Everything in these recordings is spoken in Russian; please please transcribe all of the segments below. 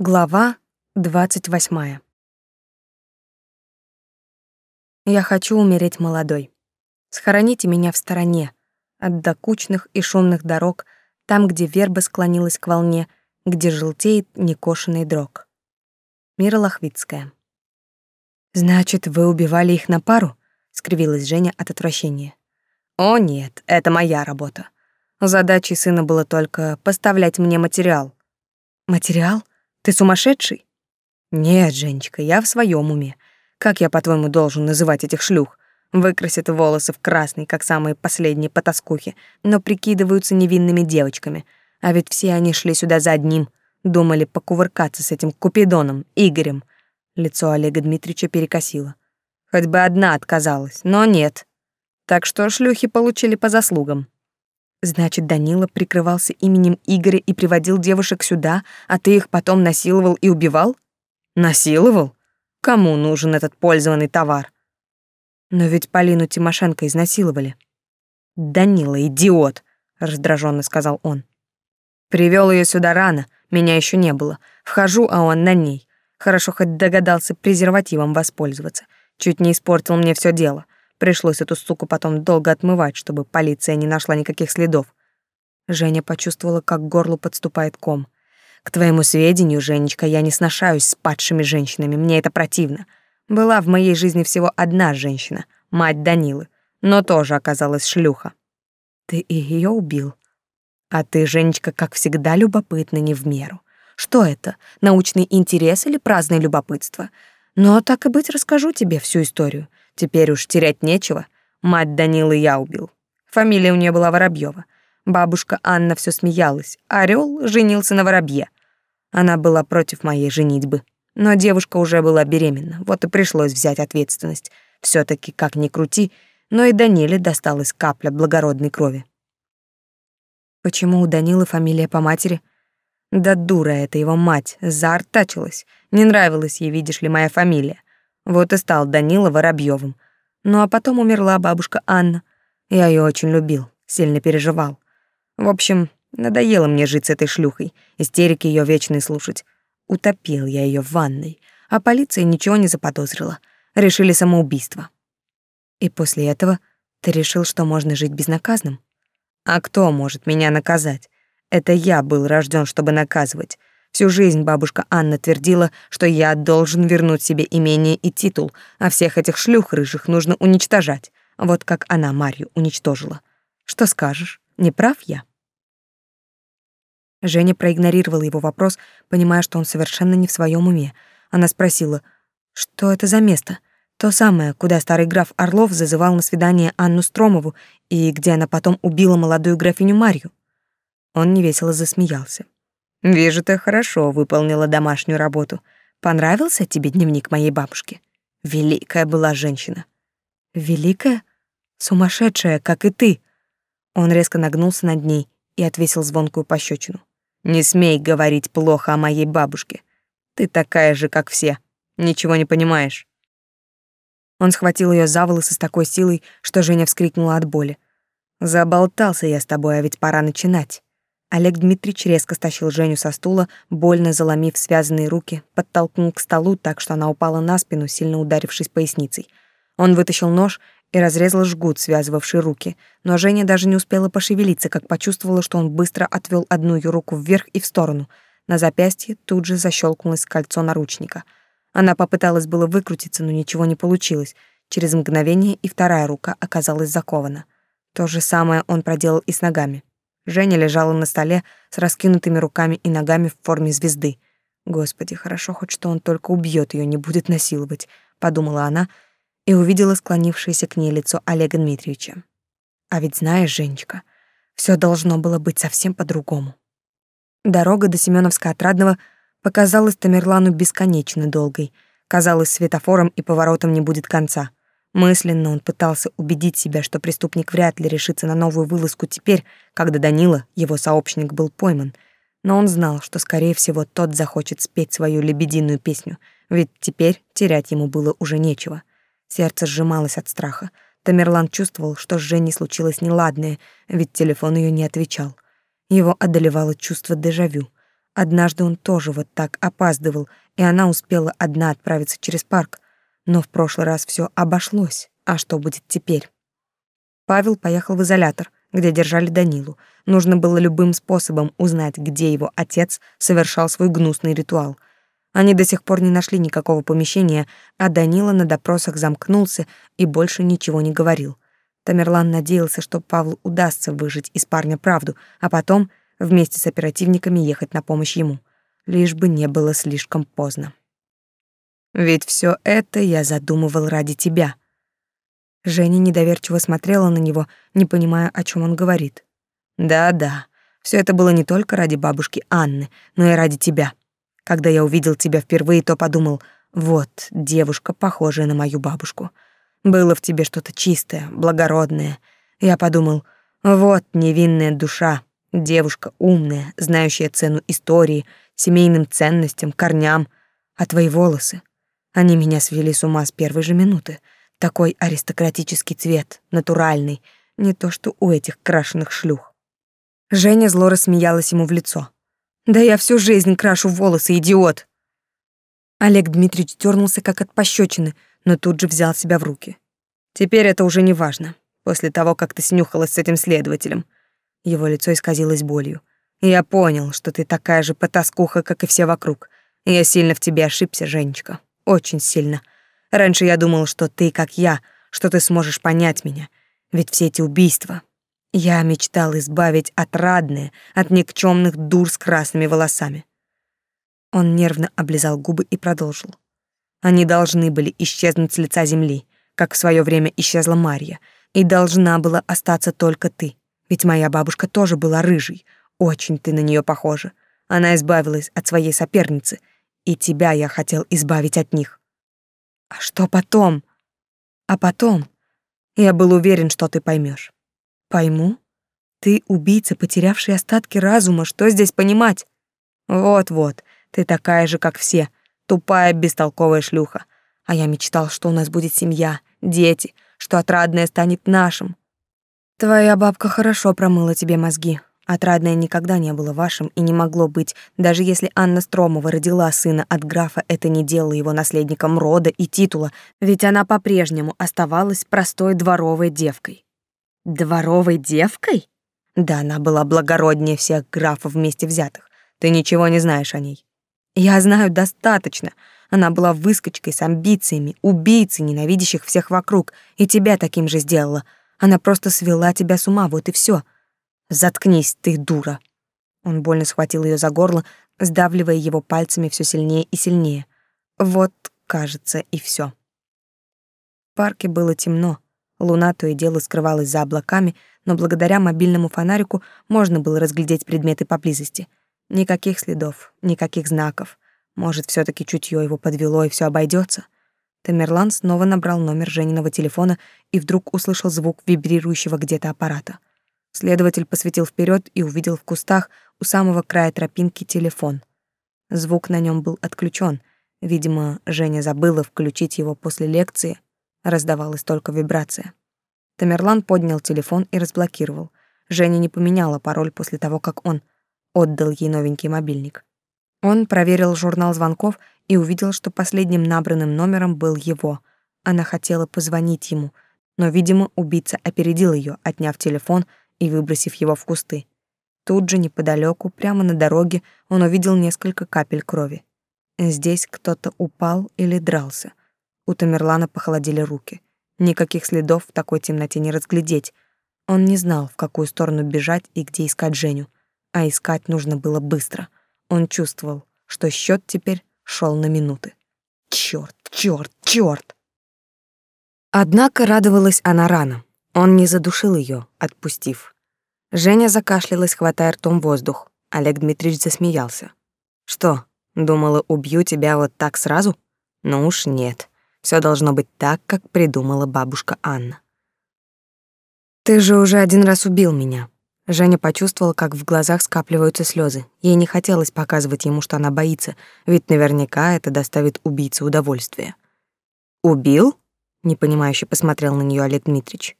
Глава двадцать восьмая. Я хочу умереть молодой. Схороните меня в стороне, от докучных и шумных дорог, там, где верба склонилась к волне, где желтеет некошенный дрог. Мира Лохвицкая. «Значит, вы убивали их на пару?» — скривилась Женя от отвращения. «О нет, это моя работа. Задачей сына было только поставлять мне материал». «Материал?» Ты сумасшедший? Нет, Женечка, я в своем уме. Как я, по-твоему, должен называть этих шлюх? Выкрасят волосы в красный, как самые последние потаскухи, но прикидываются невинными девочками. А ведь все они шли сюда за одним, думали покувыркаться с этим Купидоном, Игорем. Лицо Олега Дмитриевича перекосило. Хоть бы одна отказалась, но нет. Так что шлюхи получили по заслугам. Значит, Данила прикрывался именем Игоря и приводил девушек сюда, а ты их потом насиловал и убивал? Насиловал? Кому нужен этот пользованный товар? Но ведь Полину Тимошенко изнасиловали. Данила, идиот, раздраженно сказал он. Привел ее сюда рано, меня еще не было. Вхожу, а он на ней. Хорошо хоть догадался презервативом воспользоваться. Чуть не испортил мне все дело. Пришлось эту суку потом долго отмывать, чтобы полиция не нашла никаких следов. Женя почувствовала, как к горлу подступает ком. К твоему сведению, Женечка, я не сношаюсь с падшими женщинами, мне это противно. Была в моей жизни всего одна женщина, мать Данилы, но тоже оказалась шлюха. Ты и ее убил. А ты, Женечка, как всегда, любопытна не в меру. Что это, научный интерес или праздное любопытство? Но так и быть, расскажу тебе всю историю. Теперь уж терять нечего. Мать Данилы я убил. Фамилия у нее была Воробьева. Бабушка Анна все смеялась. Орел женился на воробье. Она была против моей женитьбы. Но девушка уже была беременна, вот и пришлось взять ответственность. все таки как ни крути, но и Даниле досталась капля благородной крови. Почему у Данилы фамилия по матери? Да дура это его мать, заортачилась. Не нравилась ей, видишь ли, моя фамилия. Вот и стал Данила Воробьевым. Ну а потом умерла бабушка Анна. Я ее очень любил, сильно переживал. В общем, надоело мне жить с этой шлюхой, истерики ее вечные слушать. Утопил я ее в ванной, а полиция ничего не заподозрила. Решили самоубийство. И после этого ты решил, что можно жить безнаказанным? А кто может меня наказать? Это я был рожден, чтобы наказывать. Всю жизнь бабушка Анна твердила, что я должен вернуть себе имение и титул, а всех этих шлюх рыжих нужно уничтожать. Вот как она Марью уничтожила. Что скажешь, не прав я? Женя проигнорировала его вопрос, понимая, что он совершенно не в своем уме. Она спросила, что это за место? То самое, куда старый граф Орлов зазывал на свидание Анну Стромову и где она потом убила молодую графиню Марью. Он невесело засмеялся. Вижу, ты хорошо выполнила домашнюю работу. Понравился тебе дневник моей бабушки? Великая была женщина. Великая? Сумасшедшая, как и ты. Он резко нагнулся над ней и отвесил звонкую пощечину. Не смей говорить плохо о моей бабушке. Ты такая же, как все. Ничего не понимаешь. Он схватил ее за волосы с такой силой, что Женя вскрикнула от боли. Заболтался я с тобой, а ведь пора начинать. Олег Дмитриевич резко стащил Женю со стула, больно заломив связанные руки, подтолкнул к столу так, что она упала на спину, сильно ударившись поясницей. Он вытащил нож и разрезал жгут, связывавший руки, но Женя даже не успела пошевелиться, как почувствовала, что он быстро отвел одну ее руку вверх и в сторону. На запястье тут же защелкнулось кольцо наручника. Она попыталась было выкрутиться, но ничего не получилось. Через мгновение и вторая рука оказалась закована. То же самое он проделал и с ногами. Женя лежала на столе с раскинутыми руками и ногами в форме звезды. Господи, хорошо хоть что он только убьет ее, не будет насиловать, подумала она и увидела склонившееся к ней лицо Олега Дмитриевича. А ведь знаешь, Женечка, все должно было быть совсем по-другому. Дорога до Семеновска-Отрадного показалась Тамерлану бесконечно долгой. Казалось, светофором и поворотом не будет конца. Мысленно он пытался убедить себя, что преступник вряд ли решится на новую вылазку теперь, когда Данила, его сообщник, был пойман. Но он знал, что, скорее всего, тот захочет спеть свою лебединую песню, ведь теперь терять ему было уже нечего. Сердце сжималось от страха. Тамерлан чувствовал, что с Женей случилось неладное, ведь телефон ее не отвечал. Его одолевало чувство дежавю. Однажды он тоже вот так опаздывал, и она успела одна отправиться через парк. Но в прошлый раз все обошлось. А что будет теперь? Павел поехал в изолятор, где держали Данилу. Нужно было любым способом узнать, где его отец совершал свой гнусный ритуал. Они до сих пор не нашли никакого помещения, а Данила на допросах замкнулся и больше ничего не говорил. Тамерлан надеялся, что Павлу удастся выжить из парня правду, а потом вместе с оперативниками ехать на помощь ему, лишь бы не было слишком поздно. Ведь все это я задумывал ради тебя. Женя недоверчиво смотрела на него, не понимая, о чем он говорит. Да-да, все это было не только ради бабушки Анны, но и ради тебя. Когда я увидел тебя впервые, то подумал: вот девушка, похожая на мою бабушку. Было в тебе что-то чистое, благородное. Я подумал: вот невинная душа, Девушка умная, знающая цену истории, семейным ценностям, корням. А твои волосы? Они меня свели с ума с первой же минуты. Такой аристократический цвет, натуральный, не то что у этих крашеных шлюх. Женя зло рассмеялась ему в лицо. «Да я всю жизнь крашу волосы, идиот!» Олег Дмитриевич дернулся как от пощечины, но тут же взял себя в руки. «Теперь это уже не важно. После того, как ты снюхалась с этим следователем — его лицо исказилось болью. Я понял, что ты такая же потаскуха, как и все вокруг. Я сильно в тебе ошибся, Женечка. Очень сильно. Раньше я думал, что ты как я, что ты сможешь понять меня. Ведь все эти убийства... Я мечтал избавить от радные, от никчемных дур с красными волосами. Он нервно облизал губы и продолжил. Они должны были исчезнуть с лица земли, как в свое время исчезла Марья, и должна была остаться только ты. Ведь моя бабушка тоже была рыжей. Очень ты на нее похожа. Она избавилась от своей соперницы, и тебя я хотел избавить от них. А что потом? А потом я был уверен, что ты поймешь. Пойму? Ты убийца, потерявший остатки разума, что здесь понимать? Вот-вот, ты такая же, как все, тупая, бестолковая шлюха. А я мечтал, что у нас будет семья, дети, что отрадное станет нашим, Твоя бабка хорошо промыла тебе мозги. Отрадное никогда не было вашим и не могло быть, даже если Анна Стромова родила сына от графа, это не делало его наследником рода и титула, ведь она по-прежнему оставалась простой дворовой девкой. Дворовой девкой? Да, она была благороднее всех графов вместе взятых. Ты ничего не знаешь о ней. Я знаю достаточно. Она была выскочкой с амбициями, убийцей, ненавидящих всех вокруг, и тебя таким же сделала — она просто свела тебя с ума, вот и все. Заткнись, ты дура. Он больно схватил ее за горло, сдавливая его пальцами все сильнее и сильнее. Вот, кажется, и все. В парке было темно. Луна то и дело скрывалась за облаками, но благодаря мобильному фонарику можно было разглядеть предметы поблизости. Никаких следов, никаких знаков. Может, все таки чутье его подвело и все обойдется. Тамерлан снова набрал номер Жениного телефона и вдруг услышал звук вибрирующего где-то аппарата. Следователь посветил вперед и увидел в кустах у самого края тропинки телефон. Звук на нем был отключен. Видимо, Женя забыла включить его после лекции. Раздавалась только вибрация. Тамерлан поднял телефон и разблокировал. Женя не поменяла пароль после того, как он отдал ей новенький мобильник. Он проверил журнал звонков и увидел, что последним набранным номером был его. Она хотела позвонить ему, но, видимо, убийца опередил ее, отняв телефон и выбросив его в кусты. Тут же неподалеку, прямо на дороге, он увидел несколько капель крови. Здесь кто-то упал или дрался. У Тамерлана похолодели руки. Никаких следов в такой темноте не разглядеть. Он не знал, в какую сторону бежать и где искать Женю. А искать нужно было быстро. Он чувствовал, что счет теперь шел на минуты. Черт, черт, черт! Однако радовалась она рано. Он не задушил ее, отпустив. Женя закашлялась, хватая ртом воздух. Олег Дмитриевич засмеялся. «Что, думала, убью тебя вот так сразу? Ну уж нет. Все должно быть так, как придумала бабушка Анна». «Ты же уже один раз убил меня», Женя почувствовала, как в глазах скапливаются слезы. Ей не хотелось показывать ему, что она боится, ведь наверняка это доставит убийце удовольствие. «Убил?» — непонимающе посмотрел на нее Олег Дмитрич.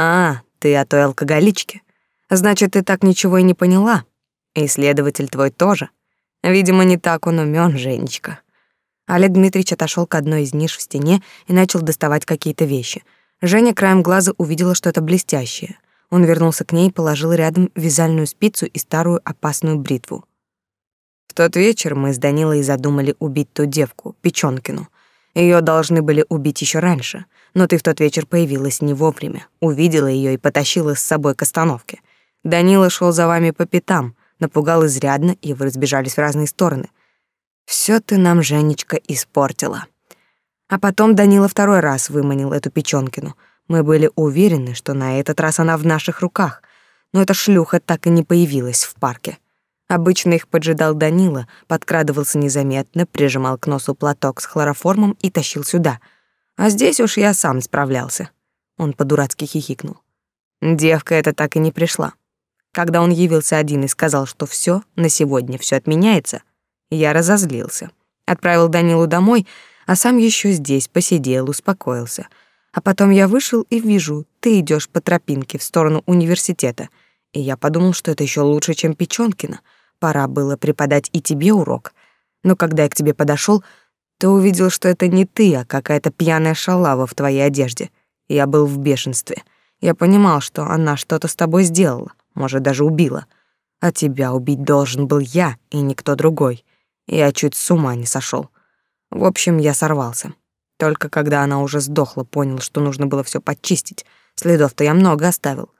«А, ты о той алкоголичке. Значит, ты так ничего и не поняла. И следователь твой тоже. Видимо, не так он умён, Женечка. Олег Дмитриевич отошёл к одной из ниш в стене и начал доставать какие-то вещи. Женя краем глаза увидела что-то блестящее. Он вернулся к ней и положил рядом вязальную спицу и старую опасную бритву. В тот вечер мы с Данилой задумали убить ту девку, Печёнкину. Её должны были убить ещё раньше, но ты в тот вечер появилась не вовремя, увидела её и потащила с собой к остановке. Данила шёл за вами по пятам, напугал изрядно, и вы разбежались в разные стороны. Всё ты нам, Женечка, испортила. А потом Данила второй раз выманил эту Печёнкину. Мы были уверены, что на этот раз она в наших руках, но эта шлюха так и не появилась в парке. Обычно их поджидал Данила, подкрадывался незаметно, прижимал к носу платок с хлороформом и тащил сюда. А здесь уж я сам справлялся. Он по-дурацки хихикнул. Девка эта так и не пришла. Когда он явился один и сказал, что все, на сегодня все отменяется, я разозлился. Отправил Данилу домой, а сам еще здесь посидел, успокоился. А потом я вышел и вижу, ты идешь по тропинке в сторону университета. И я подумал, что это еще лучше, чем Печёнкина — Пора было преподать и тебе урок. Но когда я к тебе подошел, то увидел, что это не ты, а какая-то пьяная шалава в твоей одежде. Я был в бешенстве. Я понимал, что она что-то с тобой сделала, может, даже убила. А тебя убить должен был я и никто другой. Я чуть с ума не сошел. В общем, я сорвался. Только когда она уже сдохла, понял, что нужно было все почистить. Следов-то я много оставил.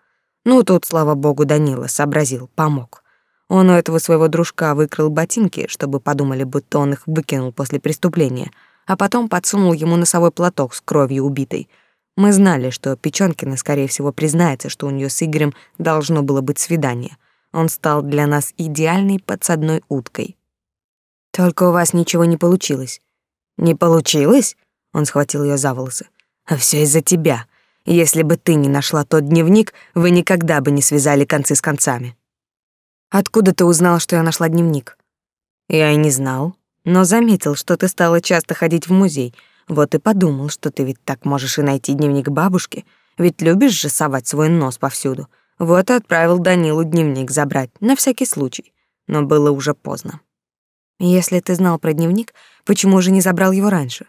Ну, тут, слава богу, Данила сообразил, помог. Он у этого своего дружка выкрал ботинки, чтобы подумали, будто он их выкинул после преступления, а потом подсунул ему носовой платок с кровью убитой. Мы знали, что Печёнкина, скорее всего, признается, что у неё с Игорем должно было быть свидание. Он стал для нас идеальной подсадной уткой. Только у вас ничего не получилось. Не получилось? Он схватил её за волосы. А всё из-за тебя. Если бы ты не нашла тот дневник, вы никогда бы не связали концы с концами. Откуда ты узнал, что я нашла дневник? Я и не знал, но заметил, что ты стала часто ходить в музей. Вот и подумал, что ты ведь так можешь и найти дневник бабушки, ведь любишь же совать свой нос повсюду. Вот и отправил Данилу дневник забрать, на всякий случай. Но было уже поздно. Если ты знал про дневник, почему же не забрал его раньше?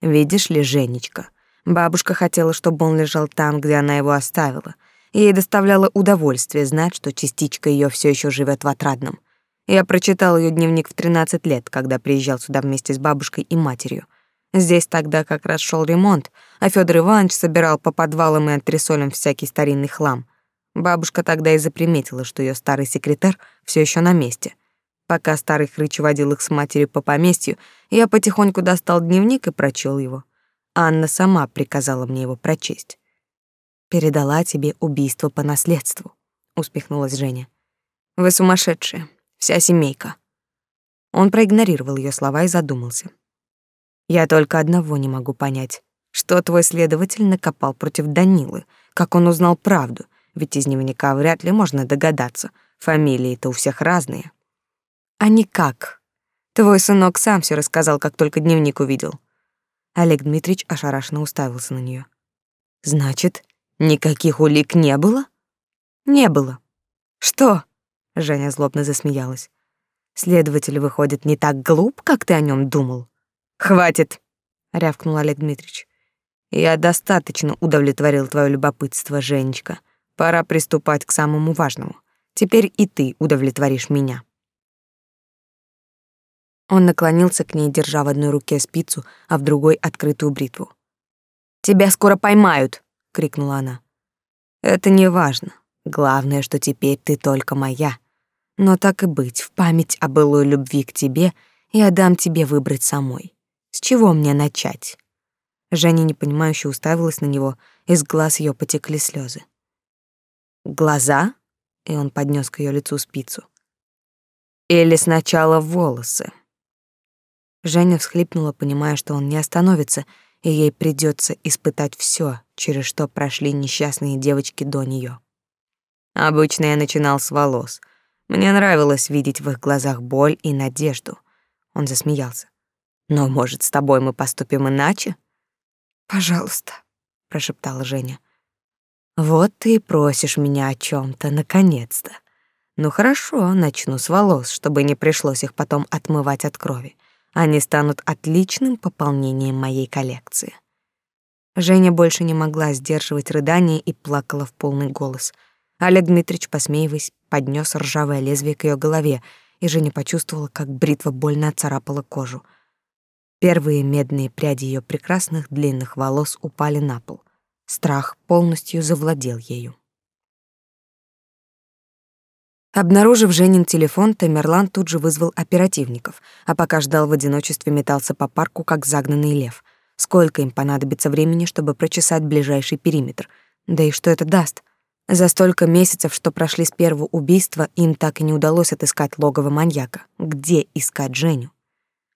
Видишь ли, Женечка, бабушка хотела, чтобы он лежал там, где она его оставила — Ей доставляло удовольствие знать, что частичка ее все еще живет в Отрадном. Я прочитал ее дневник в 13 лет, когда приезжал сюда вместе с бабушкой и матерью. Здесь тогда как раз шел ремонт, а Федор Иванович собирал по подвалам и антресолям всякий старинный хлам. Бабушка тогда и заприметила, что ее старый секретарь все еще на месте. Пока старый хрыч водил их с матерью по поместью, я потихоньку достал дневник и прочел его. Анна сама приказала мне его прочесть передала тебе убийство по наследству, успехнулась Женя. Вы сумасшедшие, вся семейка. Он проигнорировал ее слова и задумался. Я только одного не могу понять. Что твой следователь накопал против Данилы? Как он узнал правду? Ведь из дневника вряд ли можно догадаться. Фамилии-то у всех разные. А никак. Твой сынок сам все рассказал, как только дневник увидел. Олег Дмитриевич ошарашенно уставился на нее. Значит, Никаких улик не было? Не было. Что? Женя злобно засмеялась. Следователь выходит не так глуп, как ты о нем думал. Хватит, рявкнул Олег Дмитриевич. Я достаточно удовлетворил твое любопытство, Женечка. Пора приступать к самому важному. Теперь и ты удовлетворишь меня. Он наклонился к ней, держа в одной руке спицу, а в другой открытую бритву. Тебя скоро поймают, крикнула она. Это не важно. Главное, что теперь ты только моя. Но так и быть, в память о былой любви к тебе я дам тебе выбрать самой. С чего мне начать? Женя непонимающе уставилась на него, из глаз ее потекли слезы. Глаза? И он поднес к ее лицу спицу. Или сначала волосы. Женя всхлипнула, понимая, что он не остановится, и ей придется испытать все, через что прошли несчастные девочки до нее. Обычно я начинал с волос. Мне нравилось видеть в их глазах боль и надежду. Он засмеялся. Но, может, с тобой мы поступим иначе? Пожалуйста, прошептала Женя. Вот ты и просишь меня о чем то наконец-то. Ну хорошо, начну с волос, чтобы не пришлось их потом отмывать от крови. Они станут отличным пополнением моей коллекции. Женя больше не могла сдерживать рыдания и плакала в полный голос. Олег Дмитриевич, посмеиваясь, поднес ржавое лезвие к ее голове, и Женя почувствовала, как бритва больно отцарапала кожу. Первые медные пряди ее прекрасных длинных волос упали на пол. Страх полностью завладел ею. Обнаружив Женин телефон, Тамерлан тут же вызвал оперативников, а пока ждал в одиночестве метался по парку, как загнанный лев. Сколько им понадобится времени, чтобы прочесать ближайший периметр? Да и что это даст? За столько месяцев, что прошли с первого убийства, им так и не удалось отыскать логово маньяка. Где искать Женю?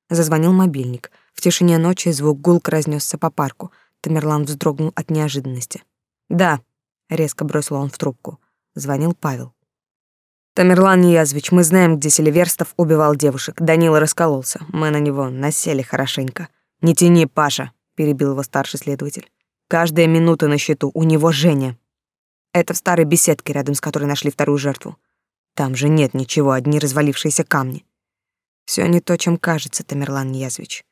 Зазвонил мобильник. В тишине ночи звук гулко разнесся по парку. Тамерлан вздрогнул от неожиданности. «Да», — резко бросил он в трубку. Звонил Павел. Тамерлан Ниязович, мы знаем, где Селиверстов убивал девушек. Данила раскололся. Мы на него насели хорошенько. Не тяни, Паша, перебил его старший следователь. Каждая минута на счету. У него Женя. Это в старой беседке, рядом с которой нашли вторую жертву. Там же нет ничего, одни развалившиеся камни. Все не то, чем кажется, Тамерлан Ниязович.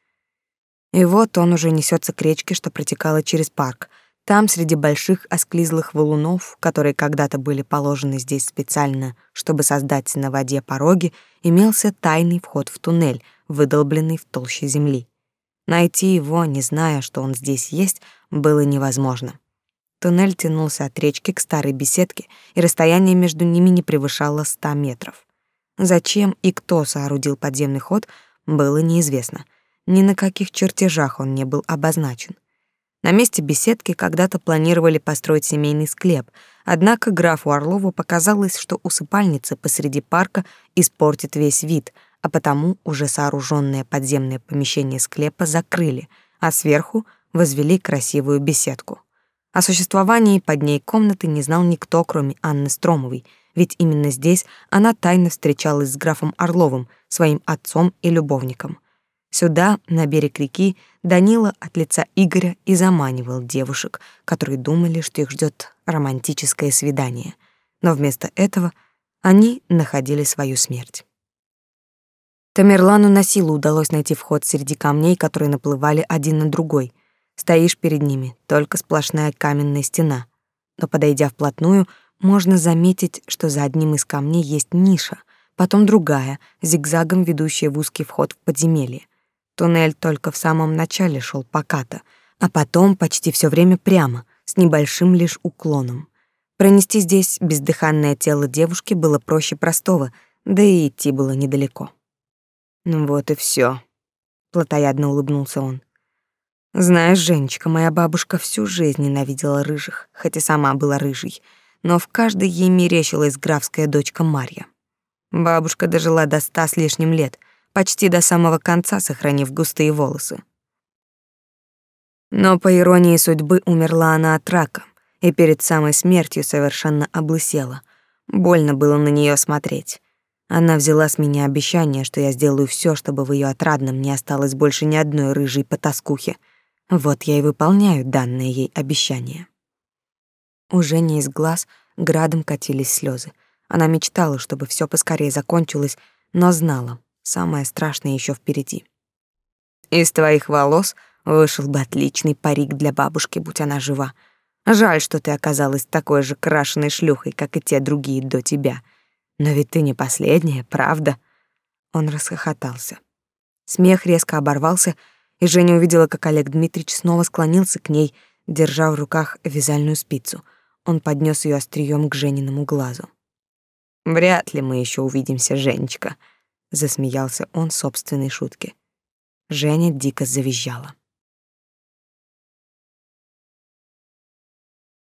И вот он уже несется к речке, что протекала через парк. Там, среди больших осклизлых валунов, которые когда-то были положены здесь специально, чтобы создать на воде пороги, имелся тайный вход в туннель, выдолбленный в толще земли. Найти его, не зная, что он здесь есть, было невозможно. Туннель тянулся от речки к старой беседке, и расстояние между ними не превышало ста метров. Зачем и кто соорудил подземный ход, было неизвестно. Ни на каких чертежах он не был обозначен. На месте беседки когда-то планировали построить семейный склеп, однако графу Орлову показалось, что усыпальница посреди парка испортит весь вид, а потому уже сооруженное подземное помещение склепа закрыли, а сверху возвели красивую беседку. О существовании под ней комнаты не знал никто, кроме Анны Стромовой, ведь именно здесь она тайно встречалась с графом Орловым, своим отцом и любовником. Сюда, на берег реки, Данила от лица Игоря и заманивал девушек, которые думали, что их ждет романтическое свидание. Но вместо этого они находили свою смерть. Тамерлану на силу удалось найти вход среди камней, которые наплывали один на другой. Стоишь перед ними, только сплошная каменная стена. Но подойдя вплотную, можно заметить, что за одним из камней есть ниша, потом другая, зигзагом ведущая в узкий вход в подземелье. Туннель только в самом начале шел покато, а потом почти все время прямо, с небольшим лишь уклоном. Пронести здесь бездыханное тело девушки было проще простого, да и идти было недалеко. Ну вот и все. плотоядно улыбнулся он. Знаешь, Женечка, моя бабушка всю жизнь ненавидела рыжих, хотя сама была рыжей, но в каждой ей мерещилась графская дочка Марья. Бабушка дожила до ста с лишним лет, почти до самого конца сохранив густые волосы. Но по иронии судьбы умерла она от рака, и перед самой смертью совершенно облысела. Больно было на нее смотреть. Она взяла с меня обещание, что я сделаю все, чтобы в ее отрадном не осталось больше ни одной рыжей потаскухи. Вот я и выполняю данное ей обещание. У Жени из глаз градом катились слезы. Она мечтала, чтобы все поскорее закончилось, но знала, Самое страшное еще впереди. Из твоих волос вышел бы отличный парик для бабушки, будь она жива. Жаль, что ты оказалась такой же крашеной шлюхой, как и те другие до тебя. Но ведь ты не последняя, правда? Он расхохотался. Смех резко оборвался, и Женя увидела, как Олег Дмитриевич снова склонился к ней, держа в руках вязальную спицу. Он поднес ее острием к Жениному глазу. Вряд ли мы еще увидимся, Женечка засмеялся он собственной шутке. Женя дико завизжала.